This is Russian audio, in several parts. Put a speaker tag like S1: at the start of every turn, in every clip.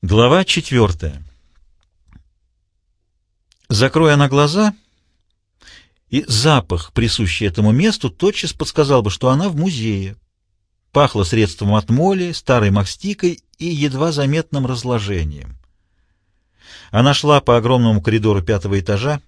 S1: Глава четвертая. Закроя она глаза, и запах, присущий этому месту, тотчас подсказал бы, что она в музее. Пахло средством от моли, старой мастикой и едва заметным разложением. Она шла по огромному коридору пятого этажа,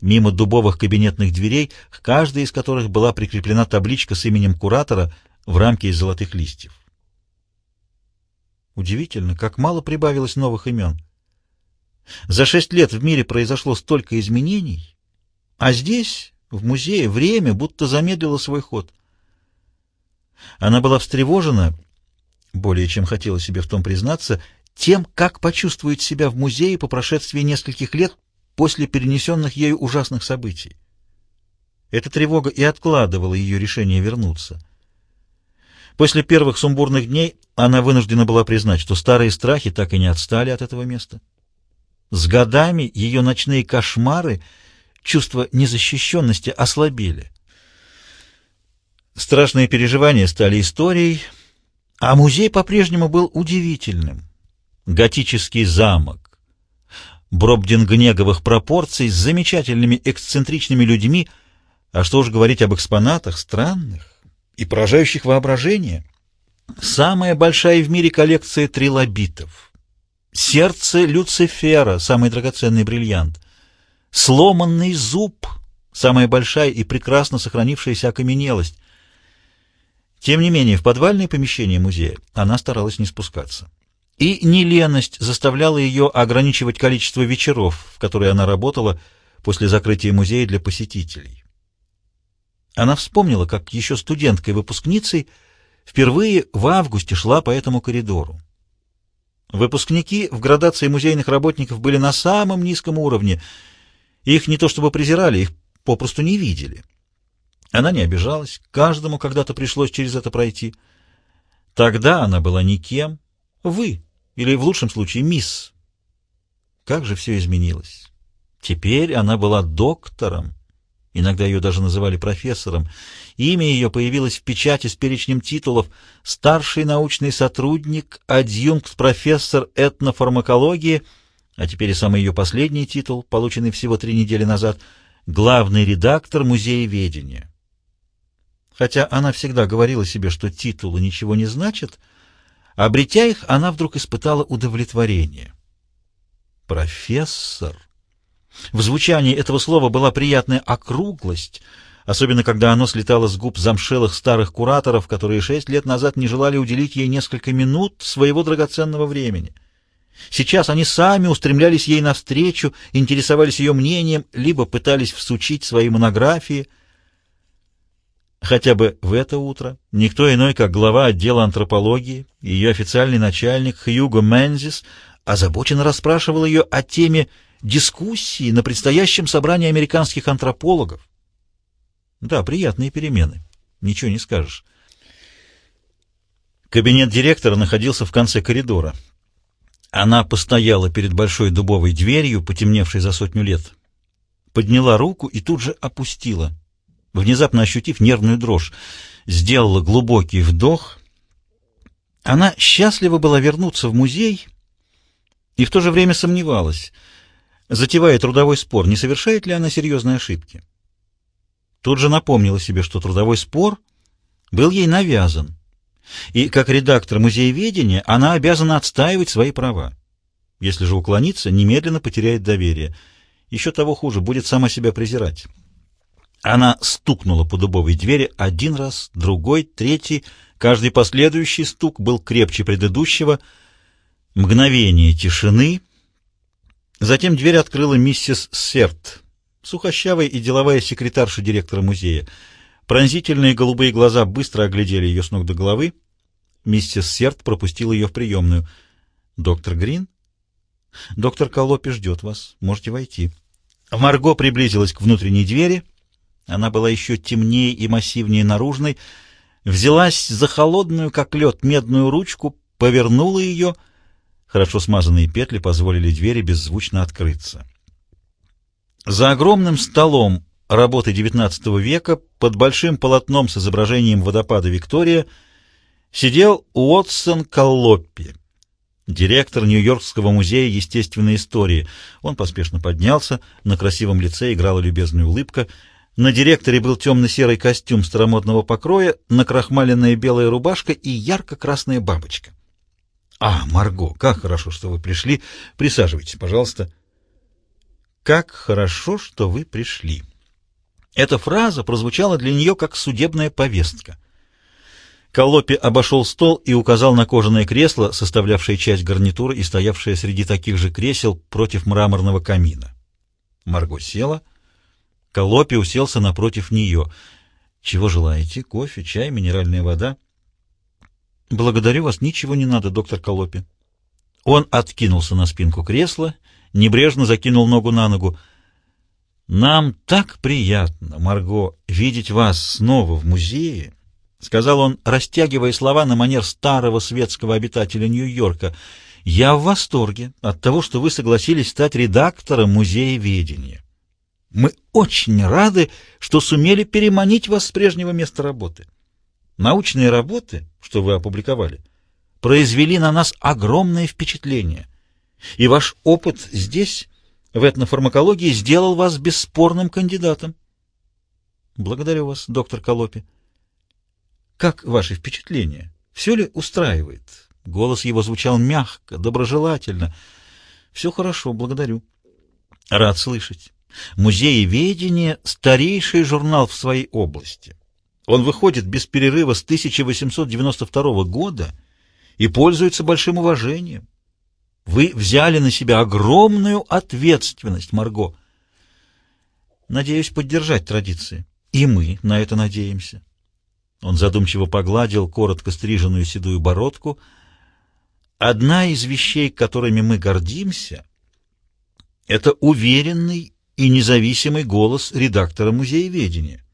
S1: мимо дубовых кабинетных дверей, к каждой из которых была прикреплена табличка с именем куратора в рамке из золотых листьев. Удивительно, как мало прибавилось новых имен. За шесть лет в мире произошло столько изменений, а здесь, в музее, время будто замедлило свой ход. Она была встревожена, более чем хотела себе в том признаться, тем, как почувствует себя в музее по прошествии нескольких лет после перенесенных ею ужасных событий. Эта тревога и откладывала ее решение вернуться. После первых сумбурных дней она вынуждена была признать, что старые страхи так и не отстали от этого места. С годами ее ночные кошмары, чувство незащищенности ослабели. Страшные переживания стали историей, а музей по-прежнему был удивительным. Готический замок, бробдингнеговых пропорций с замечательными эксцентричными людьми, а что уж говорить об экспонатах странных и поражающих воображение — Самая большая в мире коллекция трилобитов. Сердце Люцифера, самый драгоценный бриллиант. Сломанный зуб, самая большая и прекрасно сохранившаяся окаменелость. Тем не менее, в подвальное помещение музея она старалась не спускаться. И неленость заставляла ее ограничивать количество вечеров, в которые она работала после закрытия музея для посетителей. Она вспомнила, как еще студенткой-выпускницей впервые в августе шла по этому коридору. Выпускники в градации музейных работников были на самом низком уровне. Их не то чтобы презирали, их попросту не видели. Она не обижалась, каждому когда-то пришлось через это пройти. Тогда она была никем, вы, или в лучшем случае мисс. Как же все изменилось. Теперь она была доктором, Иногда ее даже называли профессором. Имя ее появилось в печати с перечнем титулов «Старший научный сотрудник», «Адъюнкт-профессор этнофармакологии», а теперь и самый ее последний титул, полученный всего три недели назад, «Главный редактор музея ведения». Хотя она всегда говорила себе, что титулы ничего не значат, обретя их, она вдруг испытала удовлетворение. «Профессор». В звучании этого слова была приятная округлость, особенно когда оно слетало с губ замшелых старых кураторов, которые шесть лет назад не желали уделить ей несколько минут своего драгоценного времени. Сейчас они сами устремлялись ей навстречу, интересовались ее мнением, либо пытались всучить свои монографии. Хотя бы в это утро никто иной, как глава отдела антропологии, ее официальный начальник Хьюго Мензис, озабоченно расспрашивал ее о теме дискуссии на предстоящем собрании американских антропологов. Да, приятные перемены. Ничего не скажешь. Кабинет директора находился в конце коридора. Она постояла перед большой дубовой дверью, потемневшей за сотню лет, подняла руку и тут же опустила, внезапно ощутив нервную дрожь, сделала глубокий вдох. Она счастлива была вернуться в музей и в то же время сомневалась — затевая трудовой спор, не совершает ли она серьезной ошибки. Тут же напомнила себе, что трудовой спор был ей навязан, и как редактор музееведения она обязана отстаивать свои права. Если же уклониться, немедленно потеряет доверие. Еще того хуже, будет сама себя презирать. Она стукнула по дубовой двери один раз, другой, третий. Каждый последующий стук был крепче предыдущего. Мгновение тишины — Затем дверь открыла миссис Серт, сухощавая и деловая секретарша директора музея. Пронзительные голубые глаза быстро оглядели ее с ног до головы. Миссис Серт пропустила ее в приемную. «Доктор Грин?» «Доктор Колопи ждет вас. Можете войти». Марго приблизилась к внутренней двери. Она была еще темнее и массивнее наружной. Взялась за холодную, как лед, медную ручку, повернула ее — Хорошо смазанные петли позволили двери беззвучно открыться. За огромным столом работы XIX века под большим полотном с изображением водопада Виктория сидел Уотсон Коллоппи. директор Нью-Йоркского музея естественной истории. Он поспешно поднялся, на красивом лице играла любезная улыбка. На директоре был темно-серый костюм старомодного покроя, накрахмаленная белая рубашка и ярко-красная бабочка. «А, Марго, как хорошо, что вы пришли. Присаживайтесь, пожалуйста». «Как хорошо, что вы пришли». Эта фраза прозвучала для нее как судебная повестка. Колопи обошел стол и указал на кожаное кресло, составлявшее часть гарнитуры и стоявшее среди таких же кресел против мраморного камина. Марго села. Колопи уселся напротив нее. «Чего желаете? Кофе, чай, минеральная вода?» «Благодарю вас, ничего не надо, доктор Колопи». Он откинулся на спинку кресла, небрежно закинул ногу на ногу. «Нам так приятно, Марго, видеть вас снова в музее», — сказал он, растягивая слова на манер старого светского обитателя Нью-Йорка. «Я в восторге от того, что вы согласились стать редактором Музея Ведения. Мы очень рады, что сумели переманить вас с прежнего места работы. Научные работы, что вы опубликовали, произвели на нас огромное впечатление, и ваш опыт здесь, в этнофармакологии, сделал вас бесспорным кандидатом. Благодарю вас, доктор Колопи. Как ваши впечатления? Все ли устраивает? Голос его звучал мягко, доброжелательно. Все хорошо, благодарю. Рад слышать. Музееведение — старейший журнал в своей области. Он выходит без перерыва с 1892 года и пользуется большим уважением. Вы взяли на себя огромную ответственность, Марго. Надеюсь поддержать традиции. И мы на это надеемся. Он задумчиво погладил коротко стриженную седую бородку. Одна из вещей, которыми мы гордимся, это уверенный и независимый голос редактора музееведения.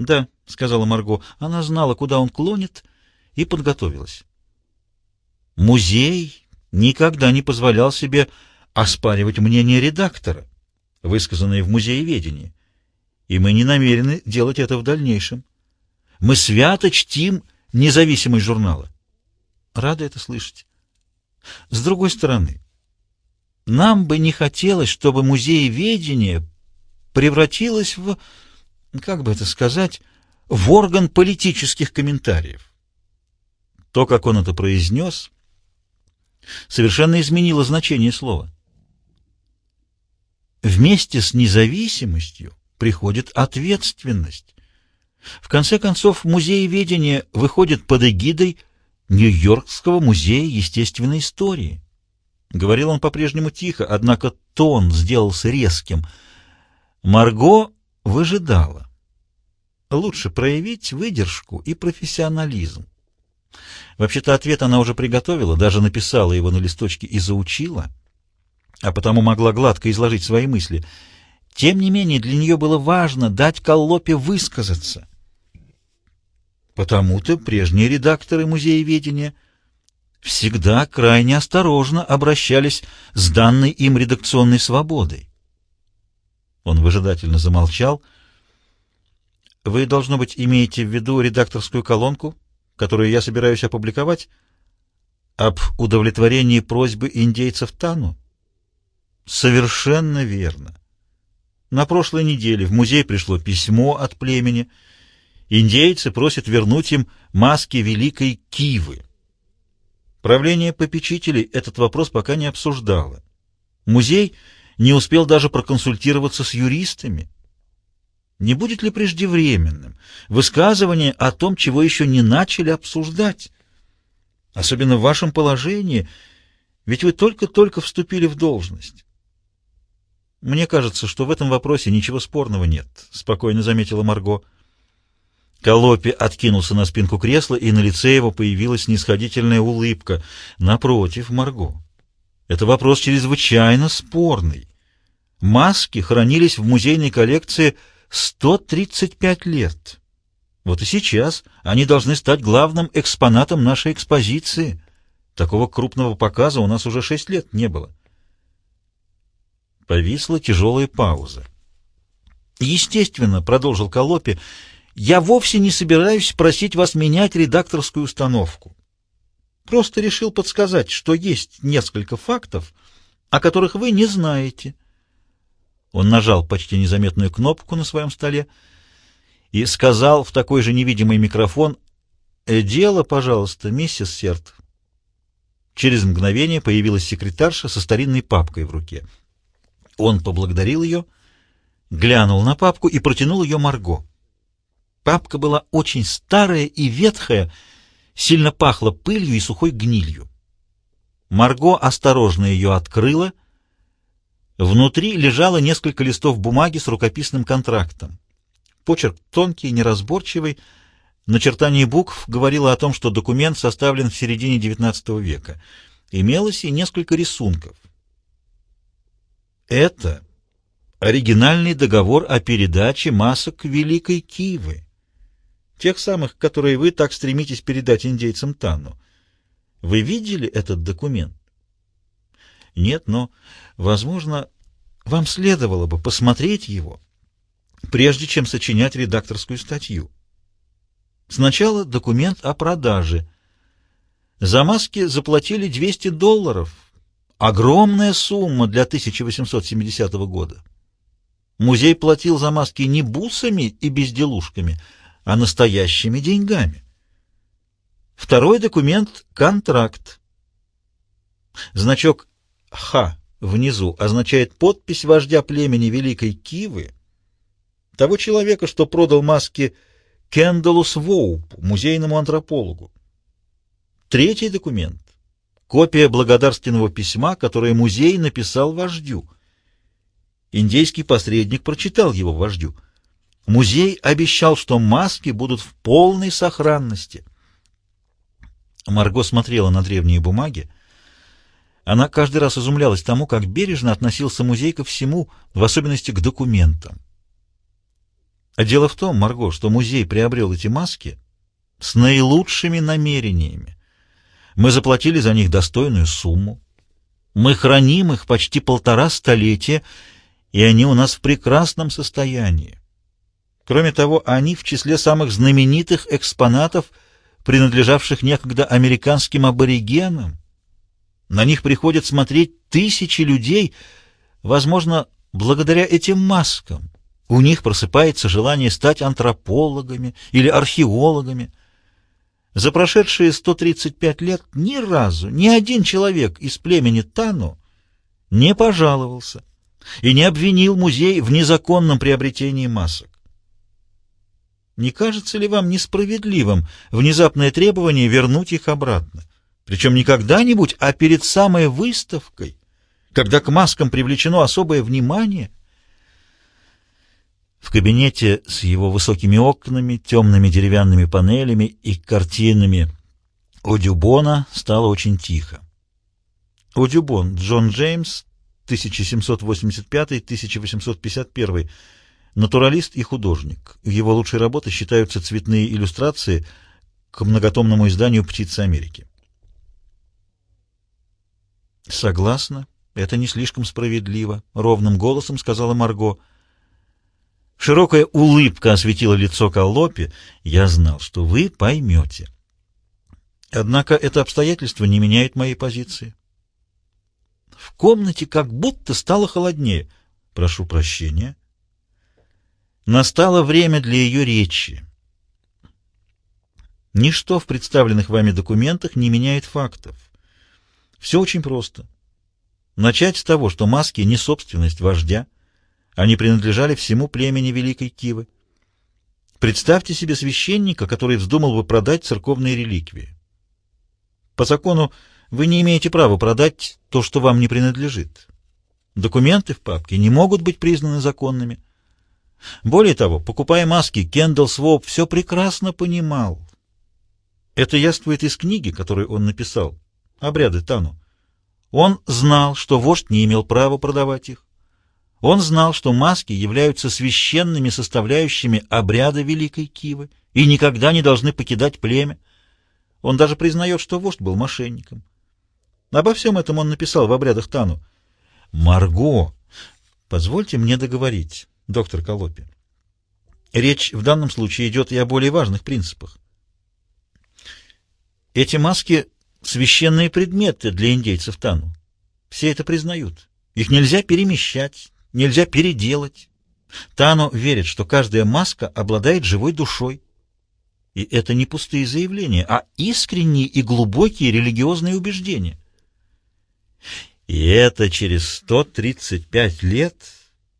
S1: «Да», — сказала Марго, — она знала, куда он клонит, и подготовилась. Музей никогда не позволял себе оспаривать мнение редактора, высказанное в музееведении, и мы не намерены делать это в дальнейшем. Мы свято чтим независимость журнала. Рада это слышать. С другой стороны, нам бы не хотелось, чтобы музееведение превратилось в как бы это сказать, в орган политических комментариев. То, как он это произнес, совершенно изменило значение слова. Вместе с независимостью приходит ответственность. В конце концов, музей ведения выходит под эгидой Нью-Йоркского музея естественной истории. Говорил он по-прежнему тихо, однако тон сделался резким. Марго выжидала. Лучше проявить выдержку и профессионализм. Вообще-то ответ она уже приготовила, даже написала его на листочке и заучила, а потому могла гладко изложить свои мысли. Тем не менее, для нее было важно дать Коллопе высказаться. Потому-то прежние редакторы музееведения всегда крайне осторожно обращались с данной им редакционной свободой. Он выжидательно замолчал. «Вы, должно быть, имеете в виду редакторскую колонку, которую я собираюсь опубликовать, об удовлетворении просьбы индейцев Тану?» «Совершенно верно. На прошлой неделе в музей пришло письмо от племени. Индейцы просят вернуть им маски великой Кивы. Правление попечителей этот вопрос пока не обсуждало. Музей не успел даже проконсультироваться с юристами. Не будет ли преждевременным высказывание о том, чего еще не начали обсуждать? Особенно в вашем положении, ведь вы только-только вступили в должность. Мне кажется, что в этом вопросе ничего спорного нет, спокойно заметила Марго. Колопи откинулся на спинку кресла, и на лице его появилась нисходительная улыбка. Напротив, Марго, это вопрос чрезвычайно спорный. Маски хранились в музейной коллекции 135 лет. Вот и сейчас они должны стать главным экспонатом нашей экспозиции. Такого крупного показа у нас уже шесть лет не было. Повисла тяжелая пауза. Естественно, продолжил Колопи, я вовсе не собираюсь просить вас менять редакторскую установку. Просто решил подсказать, что есть несколько фактов, о которых вы не знаете. Он нажал почти незаметную кнопку на своем столе и сказал в такой же невидимый микрофон «Э, «Дело, пожалуйста, миссис Серт». Через мгновение появилась секретарша со старинной папкой в руке. Он поблагодарил ее, глянул на папку и протянул ее Марго. Папка была очень старая и ветхая, сильно пахла пылью и сухой гнилью. Марго осторожно ее открыла. Внутри лежало несколько листов бумаги с рукописным контрактом. Почерк тонкий, неразборчивый, начертание букв говорило о том, что документ составлен в середине XIX века. Имелось и несколько рисунков. Это оригинальный договор о передаче масок Великой Кивы. Тех самых, которые вы так стремитесь передать индейцам Тану. Вы видели этот документ? Нет, но, возможно, вам следовало бы посмотреть его, прежде чем сочинять редакторскую статью. Сначала документ о продаже. За маски заплатили 200 долларов. Огромная сумма для 1870 года. Музей платил за маски не бусами и безделушками, а настоящими деньгами. Второй документ — контракт. Значок «Х» внизу означает подпись вождя племени Великой Кивы, того человека, что продал маски Кендалу Своупу, музейному антропологу. Третий документ — копия благодарственного письма, которое музей написал вождю. Индейский посредник прочитал его вождю — Музей обещал, что маски будут в полной сохранности. Марго смотрела на древние бумаги. Она каждый раз изумлялась тому, как бережно относился музей ко всему, в особенности к документам. А дело в том, Марго, что музей приобрел эти маски с наилучшими намерениями. Мы заплатили за них достойную сумму. Мы храним их почти полтора столетия, и они у нас в прекрасном состоянии. Кроме того, они в числе самых знаменитых экспонатов, принадлежавших некогда американским аборигенам. На них приходят смотреть тысячи людей, возможно, благодаря этим маскам. У них просыпается желание стать антропологами или археологами. За прошедшие 135 лет ни разу ни один человек из племени Тану не пожаловался и не обвинил музей в незаконном приобретении масок. Не кажется ли вам несправедливым внезапное требование вернуть их обратно? Причем не когда-нибудь, а перед самой выставкой, когда к маскам привлечено особое внимание? В кабинете с его высокими окнами, темными деревянными панелями и картинами Одюбона стало очень тихо. Одюбон, Джон Джеймс, 1785-1851 Натуралист и художник. Его лучшей работой считаются цветные иллюстрации к многотомному изданию «Птицы Америки». «Согласна, это не слишком справедливо», — ровным голосом сказала Марго. Широкая улыбка осветила лицо Коллопи. «Я знал, что вы поймете». Однако это обстоятельство не меняет моей позиции. В комнате как будто стало холоднее. Прошу прощения. Настало время для ее речи. Ничто в представленных вами документах не меняет фактов. Все очень просто. Начать с того, что маски не собственность вождя, они принадлежали всему племени Великой Кивы. Представьте себе священника, который вздумал бы продать церковные реликвии. По закону вы не имеете права продать то, что вам не принадлежит. Документы в папке не могут быть признаны законными. Более того, покупая маски, Кендалл Своп все прекрасно понимал. Это яствует из книги, которую он написал, «Обряды Тану». Он знал, что вождь не имел права продавать их. Он знал, что маски являются священными составляющими обряда Великой Кивы и никогда не должны покидать племя. Он даже признает, что вождь был мошенником. Обо всем этом он написал в обрядах Тану. «Марго, позвольте мне договорить» доктор Колопи. Речь в данном случае идет и о более важных принципах. Эти маски священные предметы для индейцев Тану. Все это признают. Их нельзя перемещать, нельзя переделать. Тану верит, что каждая маска обладает живой душой. И это не пустые заявления, а искренние и глубокие религиозные убеждения. И это через 135 лет...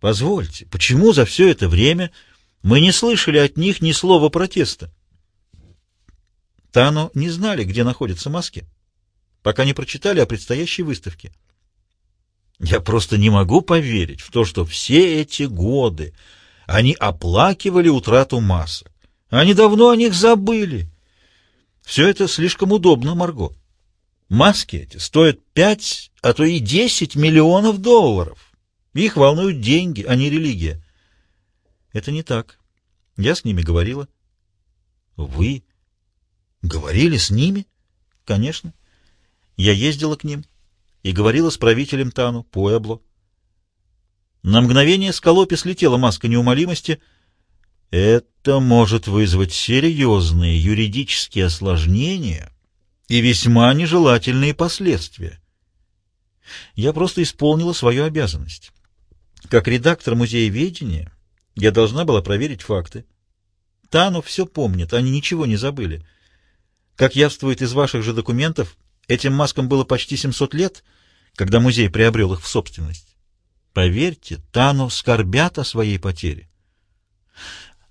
S1: Позвольте, почему за все это время мы не слышали от них ни слова протеста? Тану не знали, где находятся маски, пока не прочитали о предстоящей выставке. Я просто не могу поверить в то, что все эти годы они оплакивали утрату масок. Они давно о них забыли. Все это слишком удобно, Марго. Маски эти стоят пять, а то и десять миллионов долларов. Их волнуют деньги, а не религия. Это не так. Я с ними говорила. Вы говорили с ними? Конечно. Я ездила к ним и говорила с правителем Тану, Пуэбло. На мгновение с Колопи слетела маска неумолимости. Это может вызвать серьезные юридические осложнения и весьма нежелательные последствия. Я просто исполнила свою обязанность. Как редактор музея ведения я должна была проверить факты. Тану все помнит, они ничего не забыли. Как явствует из ваших же документов, этим маскам было почти 700 лет, когда музей приобрел их в собственность. Поверьте, Тану скорбят о своей потере.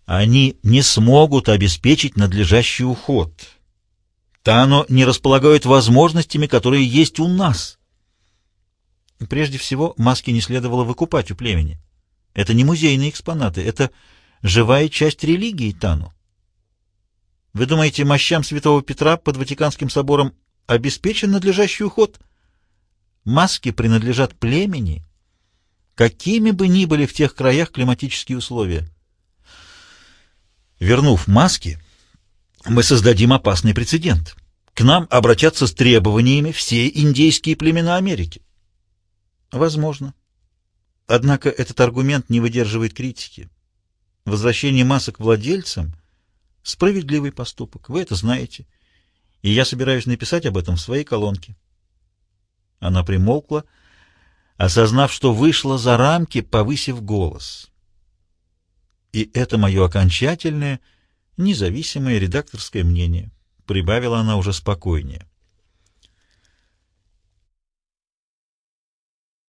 S1: Они не смогут обеспечить надлежащий уход. Тано не располагают возможностями, которые есть у нас. Прежде всего, маски не следовало выкупать у племени. Это не музейные экспонаты, это живая часть религии Тану. Вы думаете, мощам святого Петра под Ватиканским собором обеспечен надлежащий уход? Маски принадлежат племени, какими бы ни были в тех краях климатические условия. Вернув маски, мы создадим опасный прецедент. К нам обратятся с требованиями все индейские племена Америки. Возможно. Однако этот аргумент не выдерживает критики. Возвращение масок владельцам — справедливый поступок, вы это знаете, и я собираюсь написать об этом в своей колонке. Она примолкла, осознав, что вышла за рамки, повысив голос. И это мое окончательное — независимое редакторское мнение, — прибавила она уже спокойнее.